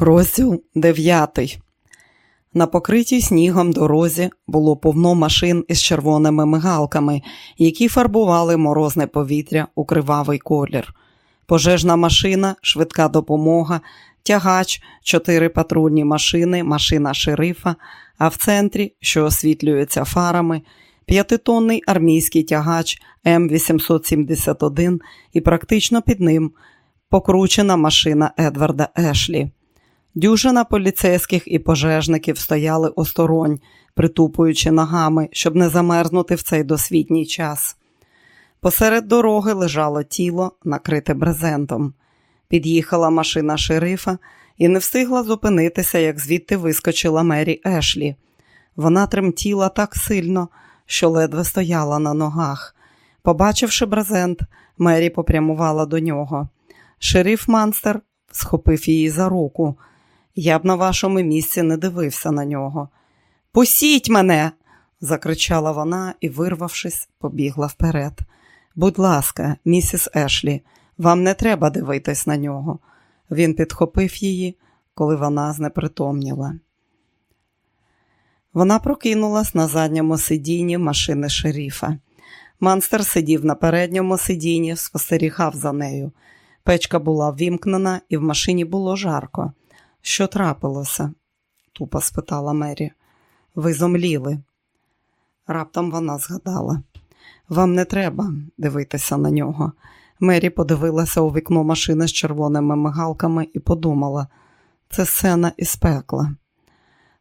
Розділ 9 На покритій снігом дорозі було повно машин із червоними мигалками, які фарбували морозне повітря у кривавий колір. Пожежна машина, швидка допомога, тягач, чотири патрульні машини, машина шерифа, а в центрі, що освітлюється фарами, п'ятитонний армійський тягач М871 і практично під ним покручена машина Едварда Ешлі. Дюжина поліцейських і пожежників стояли осторонь, притупуючи ногами, щоб не замерзнути в цей досвітній час. Посеред дороги лежало тіло, накрите брезентом. Під'їхала машина шерифа і не встигла зупинитися, як звідти вискочила Мері Ешлі. Вона тремтіла так сильно, що ледве стояла на ногах. Побачивши брезент, Мері попрямувала до нього. Шериф Манстер схопив її за руку. Я б на вашому місці не дивився на нього. Пусіть мене, закричала вона і, вирвавшись, побігла вперед. Будь ласка, місіс Ешлі, вам не треба дивитись на нього. Він підхопив її, коли вона знепритомніла. Вона прокинулась на задньому сидінні машини шерифа. Манстер сидів на передньому сидінні, спостерігав за нею. Печка була ввімкнена, і в машині було жарко. Що трапилося? тупо спитала Мері. Ви зомліли. Раптом вона згадала. Вам не треба дивитися на нього. Мері подивилася у вікно машини з червоними мигалками і подумала, це сцена із пекла.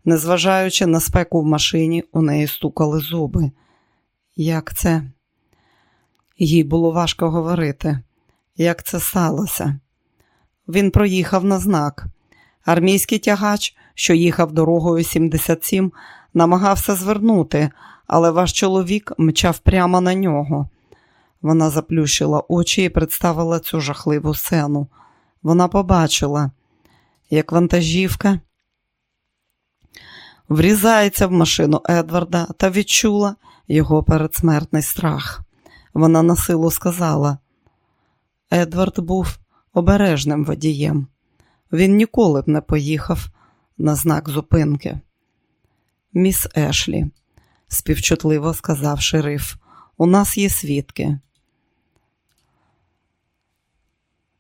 Незважаючи на спеку в машині, у неї стукали зуби. Як це? Їй було важко говорити. Як це сталося? Він проїхав на знак. Армійський тягач, що їхав дорогою 77, намагався звернути, але ваш чоловік мчав прямо на нього. Вона заплющила очі і представила цю жахливу сцену. Вона побачила, як вантажівка врізається в машину Едварда та відчула його передсмертний страх. Вона на силу сказала: Едвард був обережним водієм. Він ніколи б не поїхав на знак зупинки. Міс Ешлі, співчутливо сказав шериф, у нас є свідки.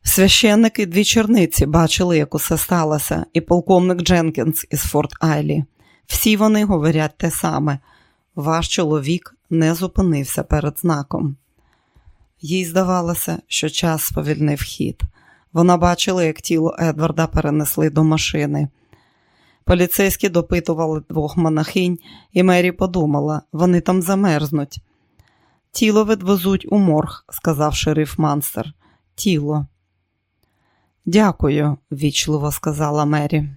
Священники дві черниці бачили, як усе сталося, і полковник Дженкінс із Форт Айлі. Всі вони говорять те саме. Ваш чоловік не зупинився перед знаком. Їй здавалося, що час сповільнив хід. Вона бачила, як тіло Едварда перенесли до машини. Поліцейські допитували двох монахинь, і Мері подумала, вони там замерзнуть. Тіло відвезуть у морг, сказав шериф Манстер. Тіло. Дякую, ввічливо сказала Мері.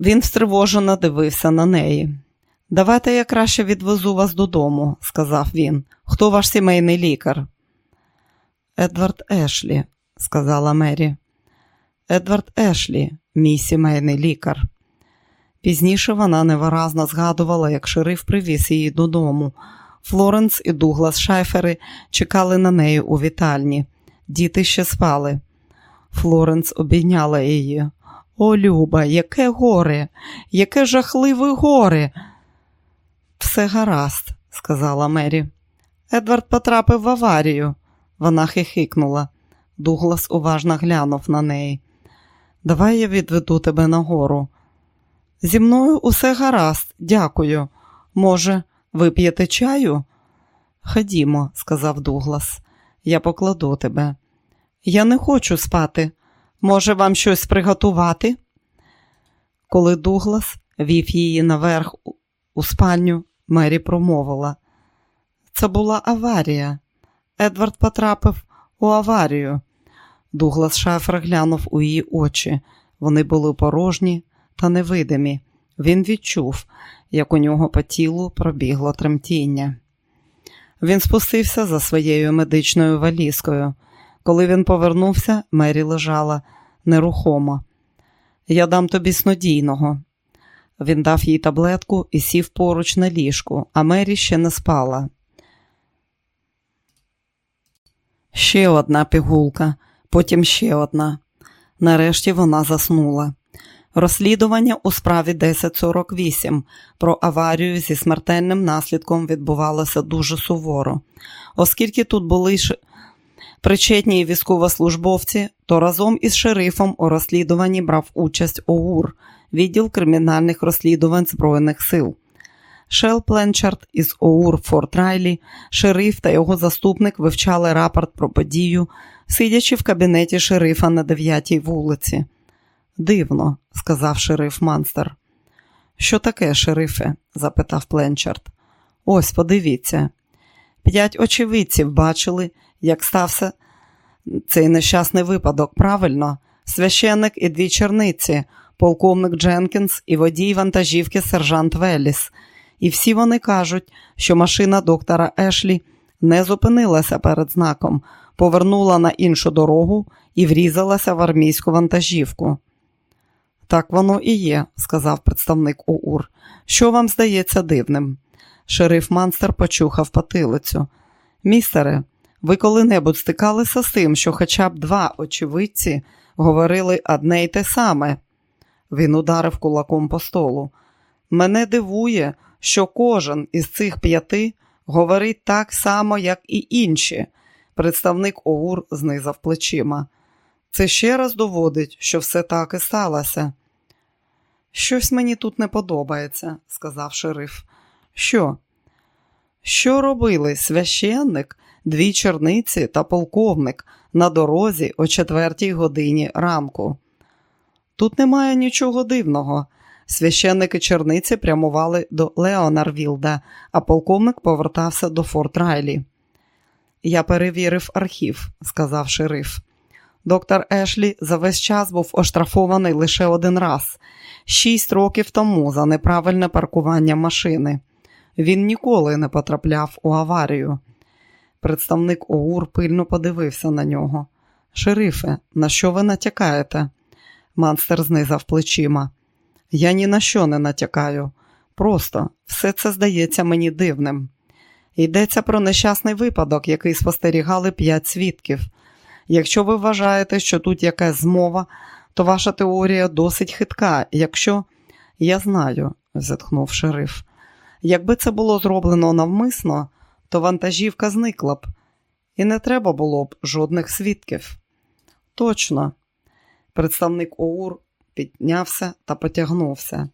Він стривожено дивився на неї. Давайте я краще відвезу вас додому, сказав він. Хто ваш сімейний лікар? Едвард Ешлі, сказала Мері. Едвард Ешлі, мій сімейний лікар. Пізніше вона невиразно згадувала, як шериф привіз її додому. Флоренс і Дуглас Шайфери чекали на неї у вітальні. Діти ще спали. Флоренс обійняла її. О, Люба, яке горе, яке жахливе горе. Все гаразд, сказала Мері. Едвард потрапив в аварію. Вона хихикнула. Дуглас уважно глянув на неї. Давай я відведу тебе нагору. Зі мною усе гаразд, дякую. Може, вип'єте чаю? Ходімо, сказав Дуглас, я покладу тебе. Я не хочу спати. Може, вам щось приготувати? Коли Дуглас вів її наверх у спальню, Мері промовила. Це була аварія. Едвард потрапив у аварію. Дуглас Шафер глянув у її очі. Вони були порожні та невидимі. Він відчув, як у нього по тілу пробігло тремтіння. Він спустився за своєю медичною валізкою. Коли він повернувся, Мері лежала нерухомо. Я дам тобі снодійного. Він дав їй таблетку і сів поруч на ліжку, а Мері ще не спала. Ще одна пігулка, потім ще одна. Нарешті вона заснула. Розслідування у справі 1048 про аварію зі смертельним наслідком відбувалося дуже суворо. Оскільки тут були причетні військовослужбовці, то разом із шерифом у розслідуванні брав участь ОУР, відділ кримінальних розслідувань Збройних сил. Шел Пленчард із ОУР Форт Райлі, шериф та його заступник вивчали рапорт про подію, сидячи в кабінеті шерифа на 9-й вулиці. Дивно, сказав шериф Манстер. Що таке, шерифе? запитав Пленчард. Ось, подивіться. П'ять очевидців бачили, як стався цей нещасний випадок. Правильно, священник і дві черниці, полковник Дженкінс і водій вантажівки сержант Веліс. І всі вони кажуть, що машина доктора Ешлі не зупинилася перед знаком, повернула на іншу дорогу і врізалася в армійську вантажівку. Так воно і є, сказав представник ОУР. Що вам здається дивним? Шериф Манстер почухав потилицю. Містере, ви коли-небудь стикалися з тим, що хоча б два очевидці говорили одне й те саме. Він ударив кулаком по столу. Мене дивує, що кожен із цих п'яти говорить так само, як і інші. Представник ОУР знизав плечима. Це ще раз доводить, що все так і сталося. Щось мені тут не подобається, сказав шериф. Що? Що робили священник, дві черниці та полковник на дорозі о четвертій годині ранку? Тут немає нічого дивного. Священники черниці прямували до Леонарвілда, а полковник повертався до Форт Райлі. Я перевірив архів, сказав шериф. Доктор Ешлі за весь час був оштрафований лише один раз шість років тому за неправильне паркування машини. Він ніколи не потрапляв у аварію. Представник ОУР пильно подивився на нього. Шерифе, на що ви натякаєте? Манстер знизав плечима. Я ні на що не натякаю. Просто все це здається мені дивним. Йдеться про нещасний випадок, який спостерігали п'ять свідків. Якщо ви вважаєте, що тут якась змова, то ваша теорія досить хитка. Якщо я знаю, зітхнув шериф. Якби це було зроблено навмисно, то вантажівка зникла б, і не треба було б жодних свідків. Точно, представник ОУР піднявся та потягнувся.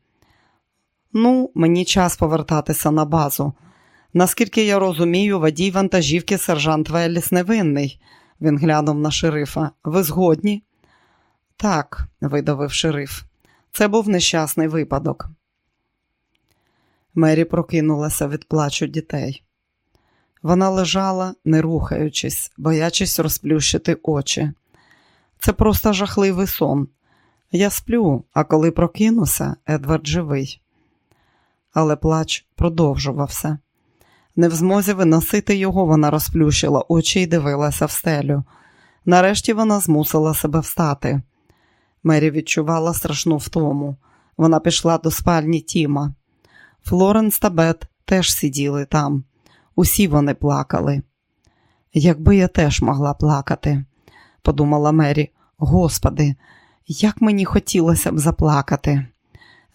Ну, мені час повертатися на базу. Наскільки я розумію, водій вантажівки сержант Веліс невинний. Він глянув на шерифа. Ви згодні? Так, видавив шериф. Це був нещасний випадок. Мері прокинулася від плачу дітей. Вона лежала, не рухаючись, боячись розплющити очі. Це просто жахливий сон. Я сплю, а коли прокинуся, Едвард живий. Але плач продовжувався. Не в змозі виносити його, вона розплющила очі і дивилася в стелю. Нарешті вона змусила себе встати. Мері відчувала страшну втому. Вона пішла до спальні Тіма. Флоренс та Бет теж сиділи там. Усі вони плакали. Якби я теж могла плакати, подумала Мері. Господи, як мені хотілося б заплакати.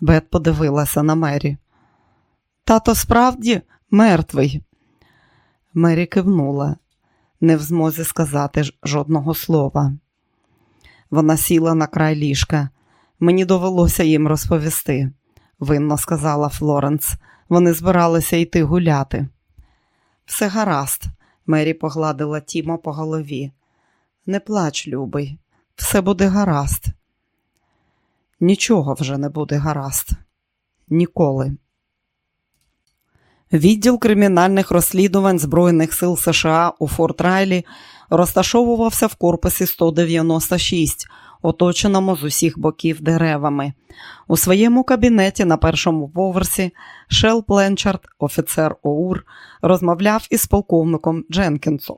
Бет подивилася на Мері. Тато справді мертвий. Мері кивнула, не в змозі сказати жодного слова. Вона сіла на край ліжка. Мені довелося їм розповісти, винно сказала Флоренс. Вони збиралися йти гуляти. Все гаразд, Мері погладила Тіма по голові. Не плач, любий, все буде гаразд. Нічого вже не буде гаразд. Ніколи. Відділ кримінальних розслідувань Збройних сил США у Форт Райлі розташовувався в корпусі 196, оточеному з усіх боків деревами. У своєму кабінеті на першому поверсі Шел Пленчард, офіцер ОУР, розмовляв із полковником Дженкінсом.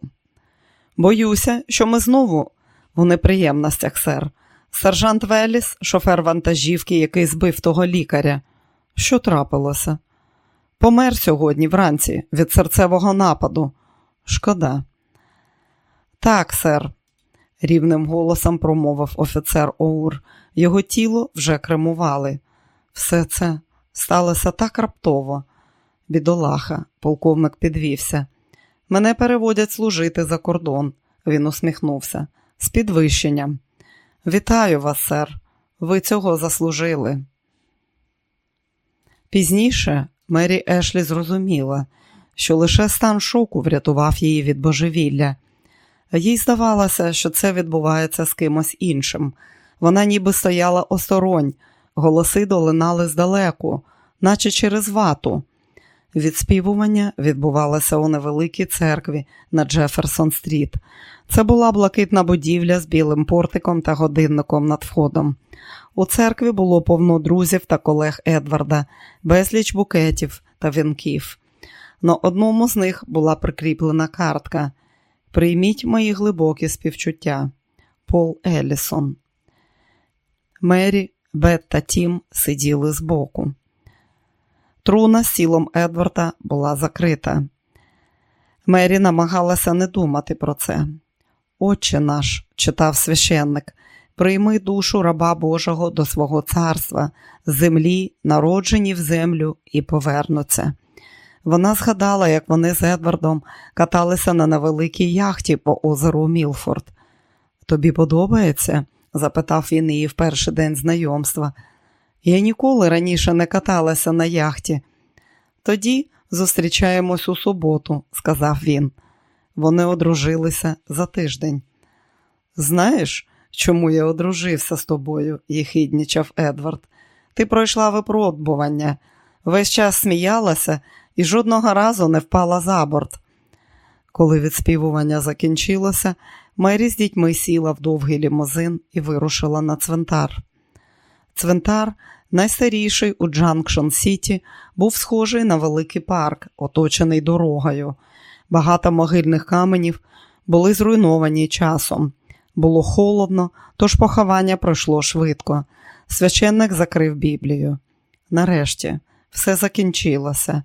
Боюся, що ми знову в неприємностях, сер. Сержант Веліс, шофер вантажівки, який збив того лікаря. Що трапилося? Помер сьогодні вранці від серцевого нападу. Шкода. Так, сер. рівним голосом промовив офіцер Оур. Його тіло вже кремували. Все це сталося так раптово. Бідолаха, полковник підвівся. Мене переводять служити за кордон, він усміхнувся. З підвищенням. Вітаю вас, сер. Ви цього заслужили. Пізніше Мері Ешлі зрозуміла, що лише стан шоку врятував її від божевілля. Їй здавалося, що це відбувається з кимось іншим. Вона ніби стояла осторонь, голоси долинали здалеку, наче через вату. Відспівування відбувалося у невеликій церкві на Джеферсон Стріт. Це була блакитна будівля з білим портиком та годинником над входом. У церкві було повно друзів та колег Едварда, безліч букетів та вінків. На одному з них була прикріплена картка. Прийміть мої глибокі співчуття. Пол Елісон. Мері, Бет та Тім сиділи збоку. Труна з тілом Едварда була закрита. Мері намагалася не думати про це. Отче наш, читав священник, прийми душу раба Божого до свого царства, землі, народжені в землю, і повернуться. Вона згадала, як вони з Едвардом каталися на невеликій яхті по озеру Мілфорд. Тобі подобається? запитав він її в перший день знайомства. Я ніколи раніше не каталася на яхті. Тоді зустрічаємось у суботу, сказав він. Вони одружилися за тиждень. Знаєш, чому я одружився з тобою, єхиднічав Едвард. Ти пройшла випробування, весь час сміялася і жодного разу не впала за борт. Коли відспівування закінчилося, Мері з дітьми сіла в довгий лімузин і вирушила на цвинтар. Цвинтар, найстаріший у Джанкшн Сіті, був схожий на великий парк, оточений дорогою. Багато могильних каменів були зруйновані часом. Було холодно, тож поховання пройшло швидко. Священник закрив Біблію. Нарешті все закінчилося.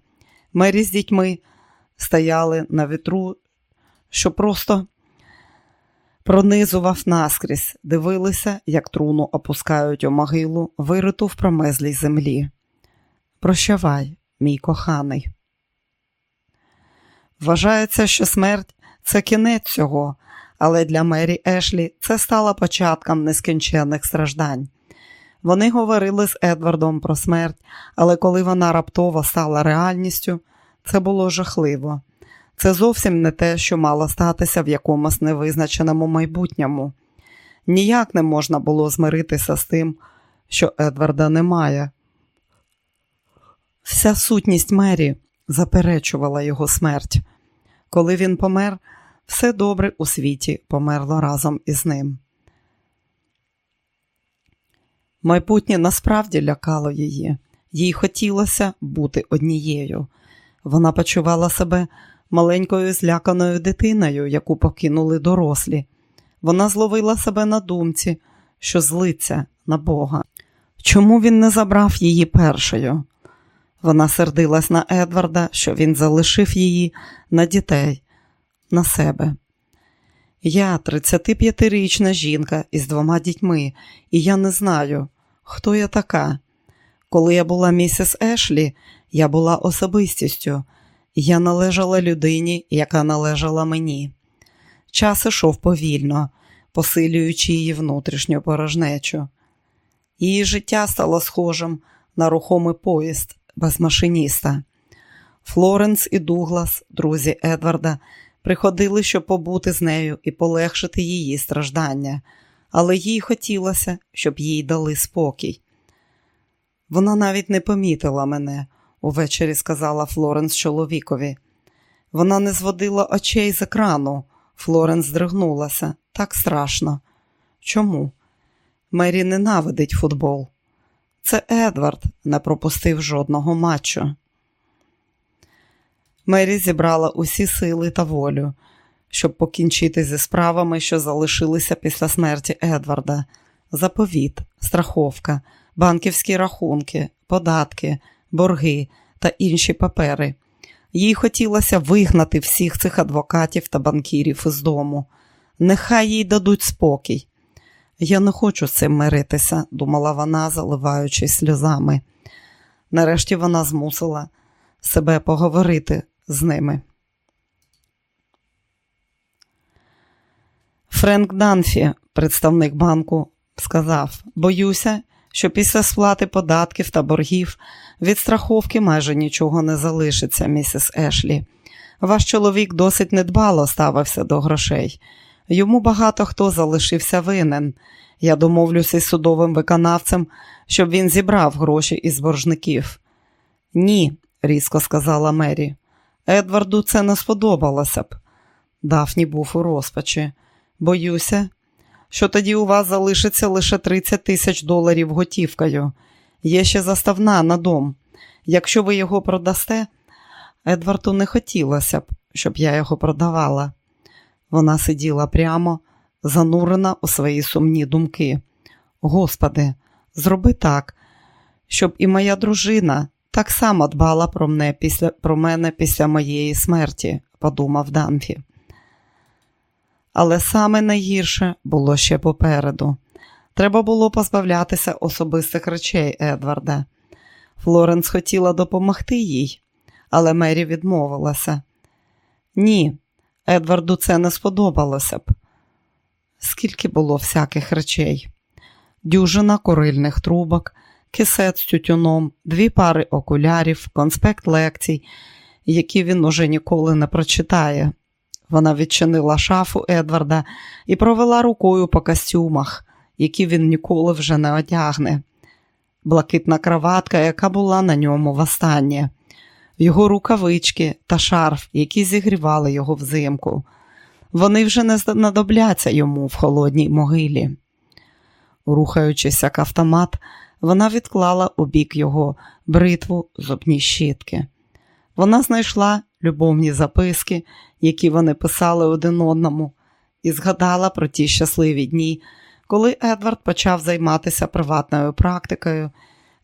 Мері з дітьми стояли на вітру, що просто пронизував наскрізь, дивилися, як труну опускають у могилу, вириту в промезлій землі. Прощавай, мій коханий. Вважається, що смерть це кінець цього, але для Мері Ешлі це стало початком нескінченних страждань. Вони говорили з Едвардом про смерть, але коли вона раптово стала реальністю, це було жахливо. Це зовсім не те, що мало статися в якомусь невизначеному майбутньому. Ніяк не можна було змиритися з тим, що Едварда немає. Вся сутність Мері заперечувала його смерть. Коли він помер, все добре у світі померло разом із ним. Майбутнє насправді лякало її, їй хотілося бути однією. Вона почувала себе маленькою зляканою дитиною, яку покинули дорослі. Вона зловила себе на думці, що злиться на Бога. Чому він не забрав її першою? Вона сердилась на Едварда, що він залишив її на дітей, на себе. Я 35-річна жінка із двома дітьми, і я не знаю, хто я така. Коли я була місіс Ешлі, я була особистістю, я належала людині, яка належала мені. Час ішов повільно, посилюючи її внутрішню порожнечу. Її життя стало схожим на рухомий поїзд без машиніста. Флоренс і Дуглас, друзі Едварда, приходили, щоб побути з нею і полегшити її страждання, але їй хотілося, щоб їй дали спокій. Вона навіть не помітила мене, увечері сказала Флоренс чоловікові. Вона не зводила очей з екрану. Флоренс здригнулася. Так страшно. Чому? Мері ненавидить футбол. Це Едвард не пропустив жодного матчу. Мері зібрала усі сили та волю, щоб покінчити зі справами, що залишилися після смерті Едварда. Заповіт, страховка, банківські рахунки, податки, борги та інші папери. Їй хотілося вигнати всіх цих адвокатів та банкірів із дому. Нехай їй дадуть спокій. Я не хочу з цим миритися, думала вона, заливаючись сльозами. Нарешті вона змусила себе поговорити з ними. Френк Данфі, представник банку, сказав: Боюся, що після сплати податків та боргів від страховки майже нічого не залишиться, місіс Ешлі. Ваш чоловік досить недбало ставився до грошей. Йому багато хто залишився винен. Я домовлюся з судовим виконавцем, щоб він зібрав гроші із боржників. Ні, різко сказала Мері. Едварду це не сподобалося б. Дафні був у розпачі. Боюся, що тоді у вас залишиться лише 30 тисяч доларів готівкою. Є ще заставна на дом. Якщо ви його продасте, Едварду не хотілося б, щоб я його продавала. Вона сиділа прямо, занурена у свої сумні думки. Господи, зроби так, щоб і моя дружина так само дбала про мене після, про мене після моєї смерті, подумав Данфі. Але саме найгірше було ще попереду. Треба було позбавлятися особистих речей Едварда. Флоренс хотіла допомогти їй, але Мері відмовилася. Ні, Едварду це не сподобалося б. Скільки було всяких речей: дюжина курильних трубок, кисет з тютюном, дві пари окулярів, конспект лекцій, які він уже ніколи не прочитає. Вона відчинила шафу Едварда і провела рукою по костюмах, які він ніколи вже не одягне. Блакитна краватка, яка була на ньому востаннє, його рукавички та шарф, які зігрівали його взимку. Вони вже не знадобляться йому в холодній могилі. Рухаючись як автомат, вона відклала у бік його бритву зубні щітки. Вона знайшла любовні записки, які вони писали один одному, і згадала про ті щасливі дні, коли Едвард почав займатися приватною практикою,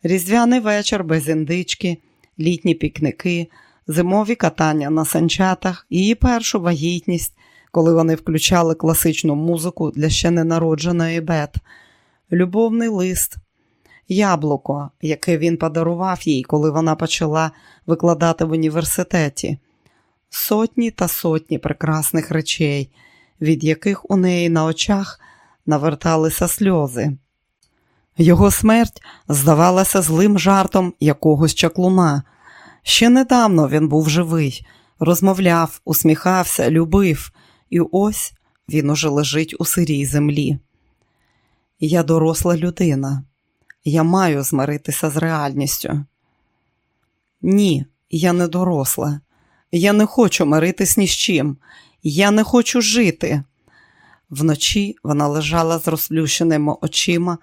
різдвяний вечір без індички, літні пікники, зимові катання на санчатах, її першу вагітність, коли вони включали класичну музику для ще ненародженої Бет, любовний лист. Яблуко, яке він подарував їй, коли вона почала викладати в університеті, сотні та сотні прекрасних речей, від яких у неї на очах наверталися сльози. Його смерть здавалася злим жартом якогось чаклуна. Ще недавно він був живий, розмовляв, усміхався, любив, і ось він уже лежить у сирій землі. Я доросла людина, я маю змиритися з реальністю. Ні, я не доросла. Я не хочу миритись ні з чим. Я не хочу жити. Вночі вона лежала з розплющеними очима,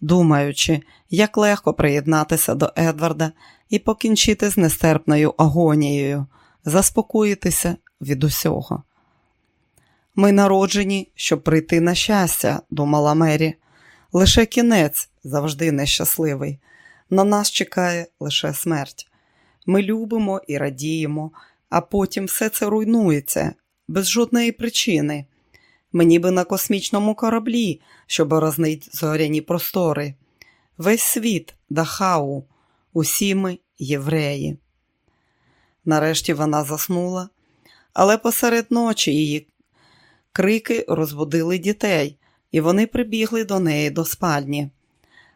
думаючи, як легко приєднатися до Едварда і покінчити з нестерпною агонією, заспокоїтися від усього. Ми народжені, щоб прийти на щастя, думала Мері. Лише кінець завжди нещасливий. На нас чекає лише смерть. Ми любимо і радіємо, а потім все це руйнується без жодної причини. Мені би на космічному кораблі, щоб борознить зоряні простори. Весь світ Дахау, усі ми євреї. Нарешті вона заснула, але посеред ночі її крики розбудили дітей, і вони прибігли до неї до спальні.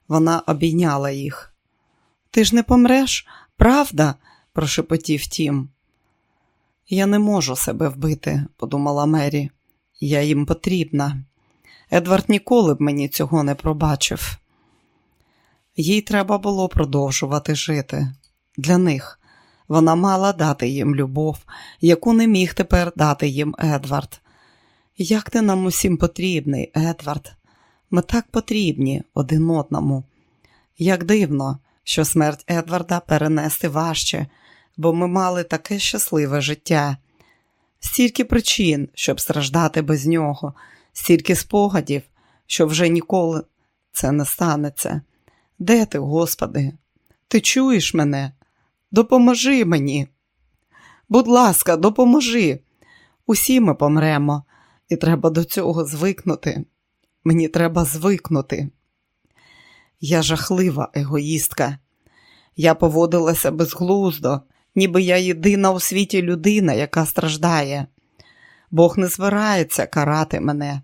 Вона обійняла їх. Ти ж не помреш, правда? прошепотів тім. Я не можу себе вбити, подумала Мері. Я їм потрібна. Едвард ніколи б мені цього не пробачив. Їй треба було продовжувати жити. Для них вона мала дати їм любов, яку не міг тепер дати їм Едвард. Як ти нам усім потрібний, Едвард? Ми так потрібні один одному. Як дивно, що смерть Едварда перенести важче, бо ми мали таке щасливе життя. Стільки причин, щоб страждати без нього, стільки спогадів, що вже ніколи це не станеться. Де ти, Господи? Ти чуєш мене? Допоможи мені. Будь ласка, допоможи. Усі ми помремо, І треба до цього звикнути. Мені треба звикнути. Я жахлива егоїстка. Я поводилася безглуздо, ніби я єдина у світі людина, яка страждає. Бог не збирається карати мене.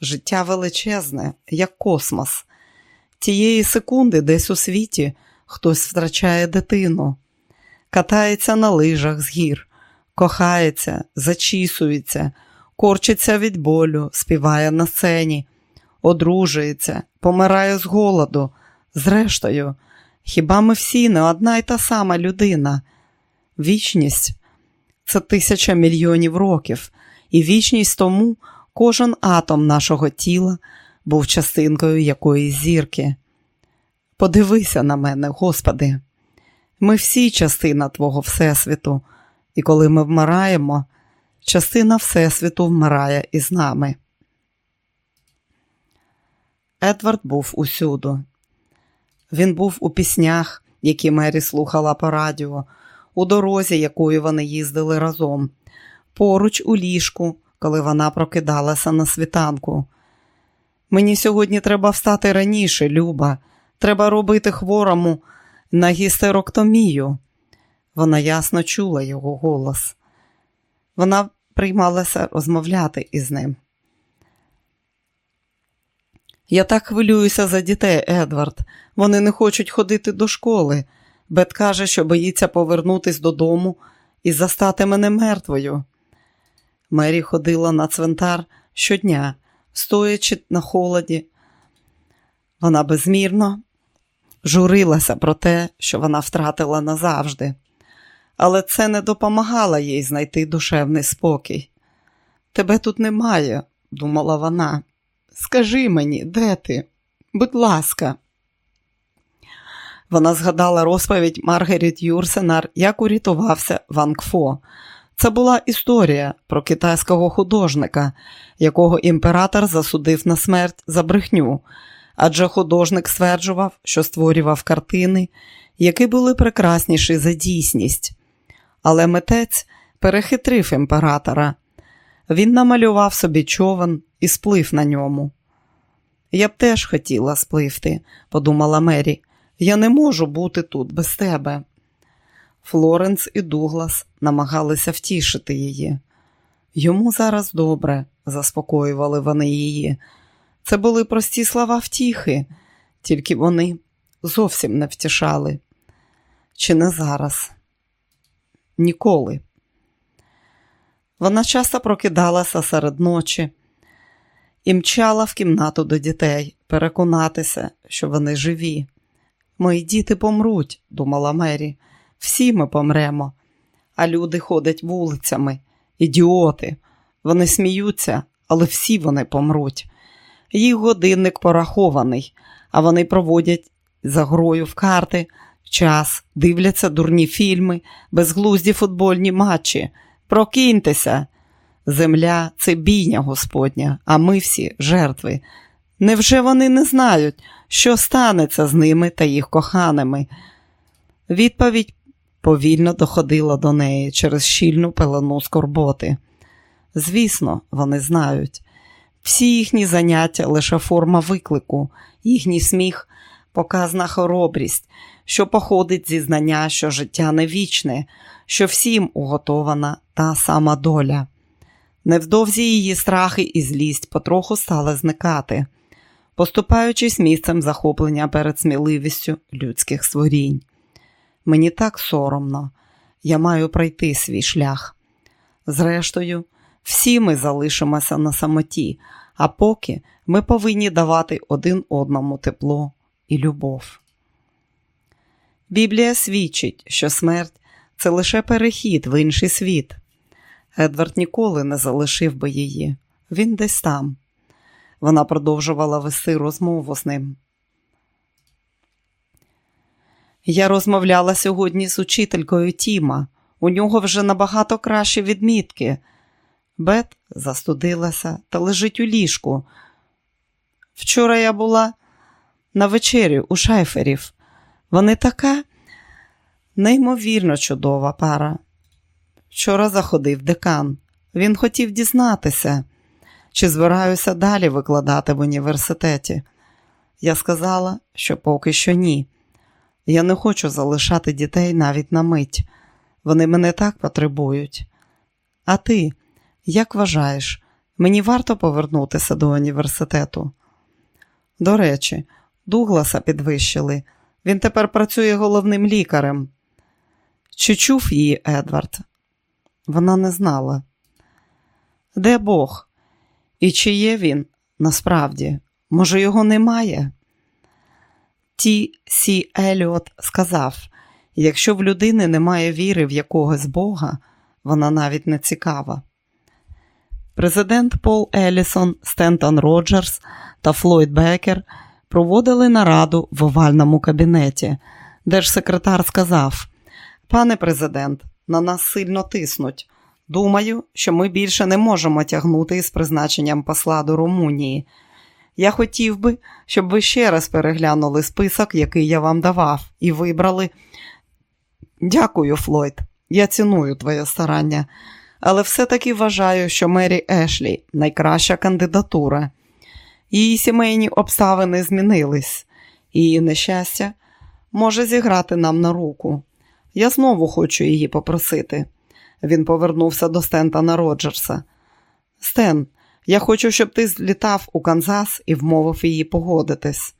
Життя величезне, як космос. Тієї секунди десь у світі хтось втрачає дитину, катається на лижах з гір, кохається, зачісується, корчиться від болю, співає на сцені, одружується, помирає з голоду. Зрештою, хіба ми всі не одна й та сама людина? Вічність це тисяча мільйонів років, і вічність тому кожен атом нашого тіла був частинкою якоїсь зірки. Подивися на мене, Господи, ми всі частина Твого Всесвіту, і коли ми вмираємо, частина Всесвіту вмирає із нами. Едвард був усюду. Він був у піснях, які Мері слухала по радіо, у дорозі, якою вони їздили разом, поруч у ліжку, коли вона прокидалася на світанку. Мені сьогодні треба встати раніше, Люба. Треба робити хворому на гістероктомію. Вона ясно чула його голос. Вона приймалася розмовляти із ним. Я так хвилююся за дітей, Едвард. Вони не хочуть ходити до школи. Бет каже, що боїться повернутись додому і застати мене мертвою. Мері ходила на цвинтар щодня, стоячи на холоді. Вона безмірно журилася про те, що вона втратила назавжди, але це не допомагало їй знайти душевний спокій. Тебе тут немає, думала вона. Скажи мені, де ти? Будь ласка. Вона згадала розповідь Маргаріт Юрсенар, як урятувався Ван Кфо. Це була історія про китайського художника, якого імператор засудив на смерть за брехню, адже художник стверджував, що створював картини, які були прекрасніші за дійсність. Але митець перехитрив імператора. Він намалював собі човен і сплив на ньому. Я б теж хотіла спливти, подумала Мері. Я не можу бути тут без тебе. Флоренс і Дуглас намагалися втішити її. Йому зараз добре, заспокоювали вони її. Це були прості слова втіхи, тільки вони зовсім не втішали. Чи не зараз? Ніколи. Вона часто прокидалася серед ночі і мчала в кімнату до дітей переконатися, що вони живі. Мої діти помруть, думала Мері. Всі ми помремо, а люди ходять вулицями, ідіоти. Вони сміються, але всі вони помруть. Їх годинник порахований, а вони проводять за грою в карти, час, дивляться дурні фільми, безглузді футбольні матчі. Прокиньтеся. Земля це бійня Господня, а ми всі жертви. Невже вони не знають, що станеться з ними та їх коханими? Відповідь повільно доходила до неї через щільну пелену скорботи. Звісно, вони знають. Всі їхні заняття лише форма виклику, їхній сміх, показна хоробрість, що походить зі знання, що життя не вічне, що всім уготована та сама доля. Невдовзі її страхи і злість потроху стали зникати, поступаючись місцем захоплення перед сміливістю людських створінь. Мені так соромно, я маю пройти свій шлях. Зрештою, всі ми залишимося на самоті, а поки ми повинні давати один одному тепло і любов. Біблія свідчить, що смерть це лише перехід в інший світ. Едвард ніколи не залишив би її. Він десь там. Вона продовжувала вести розмову з ним. Я розмовляла сьогодні з учителькою Тіма. У нього вже набагато кращі відмітки. Бет застудилася та лежить у ліжку. Вчора я була на вечері у шайферів. Вони така неймовірно чудова пара. Вчора заходив декан. Він хотів дізнатися. чи збираюся далі викладати в університеті. Я сказала, що поки що ні. Я не хочу залишати дітей навіть на мить. Вони мене так потребують. А ти, як вважаєш, мені варто повернутися до університету? До речі, Дугласа підвищили. Він тепер працює головним лікарем. Чи чув її Едвард? Вона не знала. Де Бог? І чи є він насправді? Може, його немає? Ті Сі Еліот сказав: якщо в людини немає віри в якогось Бога, вона навіть не цікава. Президент Пол Елісон, Стентон Роджерс та Флойд Бекер проводили нараду в овальному кабінеті. Держсекретар сказав: Пане президент, на нас сильно тиснуть. Думаю, що ми більше не можемо тягнути із призначенням посла до Румунії. Я хотів би, щоб ви ще раз переглянули список, який я вам давав, і вибрали. Дякую, Флойд. Я ціную твоє старання, але все-таки вважаю, що Мері Ешлі найкраща кандидатура. Її сімейні обставини змінились, її нещастя може зіграти нам на руку. Я знову хочу її попросити. Він повернувся до Стентона Роджерса. Стен, я хочу, щоб ти злітав у Канзас і вмовив її погодитись.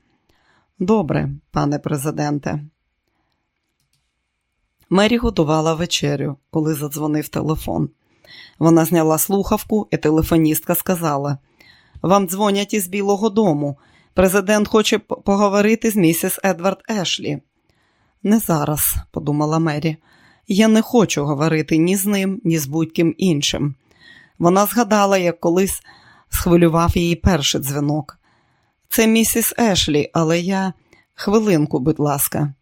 Добре, пане президенте. Мері готувала вечерю, коли задзвонив телефон. Вона зняла слухавку, і телефоністка сказала: Вам дзвонять із Білого Дому. Президент хоче поговорити з місіс Едвард Ешлі. Не зараз, подумала Мері. Я не хочу говорити ні з ним, ні з будь-ким іншим. Вона згадала, як колись схвилював її перший дзвінок. Це місіс Ешлі, але я. Хвилинку, будь ласка.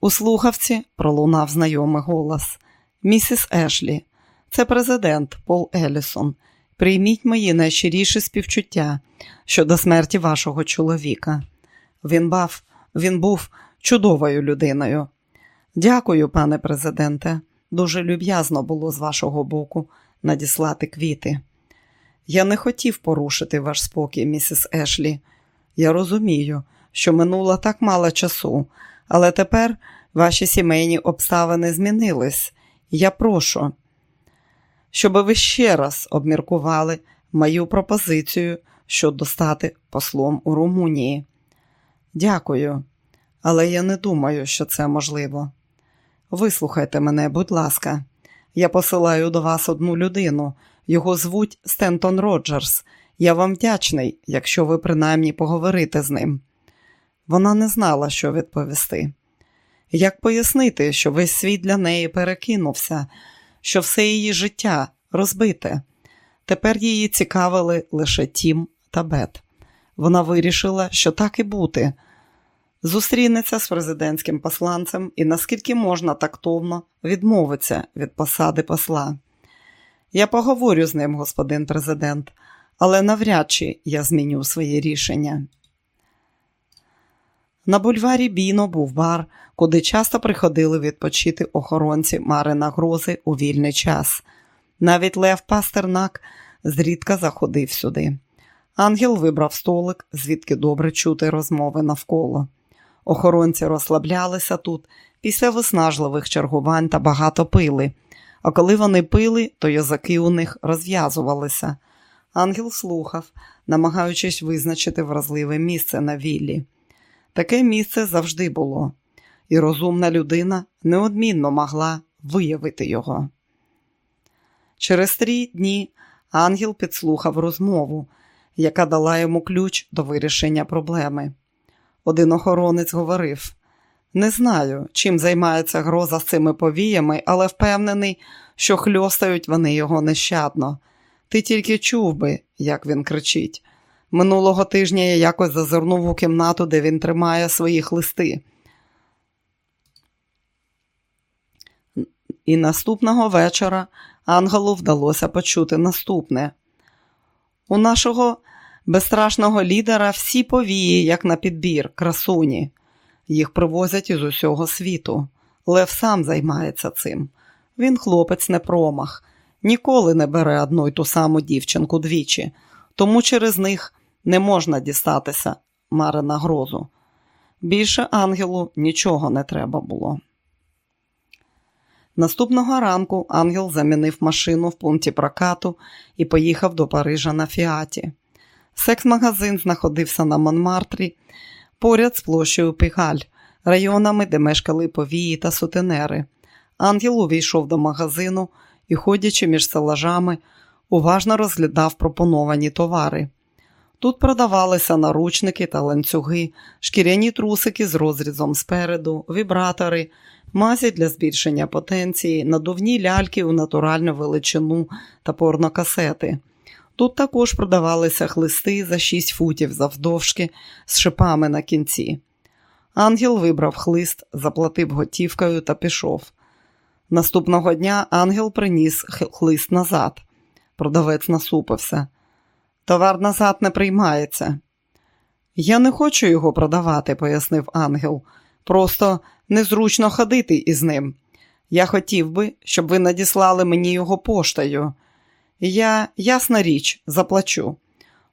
У слухавці пролунав знайомий голос. Місіс Ешлі, це президент Пол Елісон. Прийміть мої найщиріші співчуття щодо смерті вашого чоловіка. Він бав, він був чудовою людиною. Дякую, пане президенте. Дуже люб'язно було з вашого боку надіслати квіти. Я не хотів порушити ваш спокій, місіс Ешлі. Я розумію, що минуло так мало часу, але тепер ваші сімейні обставини змінились. Я прошу, щоб ви ще раз обміркували мою пропозицію щодо стати послом у Румунії. Дякую, але я не думаю, що це можливо. Вислухайте мене, будь ласка, я посилаю до вас одну людину. Його звуть Стентон Роджерс. Я вам вдячний, якщо ви принаймні поговорите з ним. Вона не знала, що відповісти. Як пояснити, що весь світ для неї перекинувся, що все її життя розбите. Тепер її цікавили лише Тім та Бет. Вона вирішила, що так і бути. Зустрінеться з президентським посланцем і наскільки можна тактовно відмовиться від посади посла. Я поговорю з ним, господин президент, але навряд чи я зміню своє рішення. На бульварі Біно був бар, куди часто приходили відпочити охоронці Марина Грози у вільний час. Навіть Лев Пастернак зрідка заходив сюди. Ангел вибрав столик, звідки добре чути розмови навколо. Охоронці розслаблялися тут після виснажливих чергувань та багато пили, а коли вони пили, то язики у них розв'язувалися. Ангел слухав, намагаючись визначити вразливе місце на віллі. Таке місце завжди було, і розумна людина неодмінно могла виявити його. Через три дні ангел підслухав розмову, яка дала йому ключ до вирішення проблеми. Один охоронець говорив: не знаю, чим займається гроза з цими повіями, але впевнений, що хльостають вони його нещадно. Ти тільки чув би, як він кричить. Минулого тижня я якось зазирнув у кімнату, де він тримає свої хлисти. І наступного вечора Ангелу вдалося почути наступне. У нашого безстрашного лідера всі повії, як на підбір, красуні. Їх привозять із усього світу. Лев сам займається цим. Він хлопець не промах. ніколи не бере одну й ту саму дівчинку двічі, тому через них не можна дістатися мари на грозу. Більше ангелу нічого не треба було. Наступного ранку ангел замінив машину в пункті прокату і поїхав до Парижа на фіаті. Секс-магазин знаходився на Монмартрі поряд з площею Пігаль, районами, де мешкали повії та сутенери. Ангел увійшов до магазину і, ходячи між селажами, уважно розглядав пропоновані товари. Тут продавалися наручники та ланцюги, шкіряні трусики з розрізом спереду, вібратори, мазі для збільшення потенції, надувні ляльки у натуральну величину та порнокасети. Тут також продавалися хлисти за 6 футів завдовжки з шипами на кінці. Ангел вибрав хлист, заплатив готівкою та пішов. Наступного дня ангел приніс хлист назад. Продавець насупився. Товар назад не приймається. Я не хочу його продавати, пояснив ангел. Просто незручно ходити із ним. Я хотів би, щоб ви надіслали мені його поштою. Я, ясна річ, заплачу.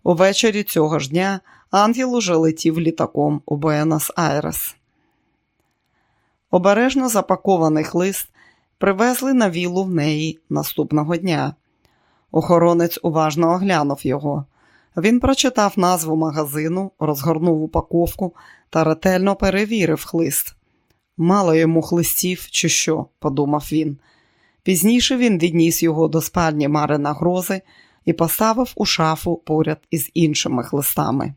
Увечері цього ж дня ангел уже летів літаком у Буенос Айрес. Обережно запакований лист привезли на вілу в неї наступного дня. Охоронець уважно оглянув його. Він прочитав назву магазину, розгорнув упаковку та ретельно перевірив хлист. Мало йому хлистів, чи що, подумав він. Пізніше він відніс його до спальні Марина Грози і поставив у шафу поряд із іншими хлистами.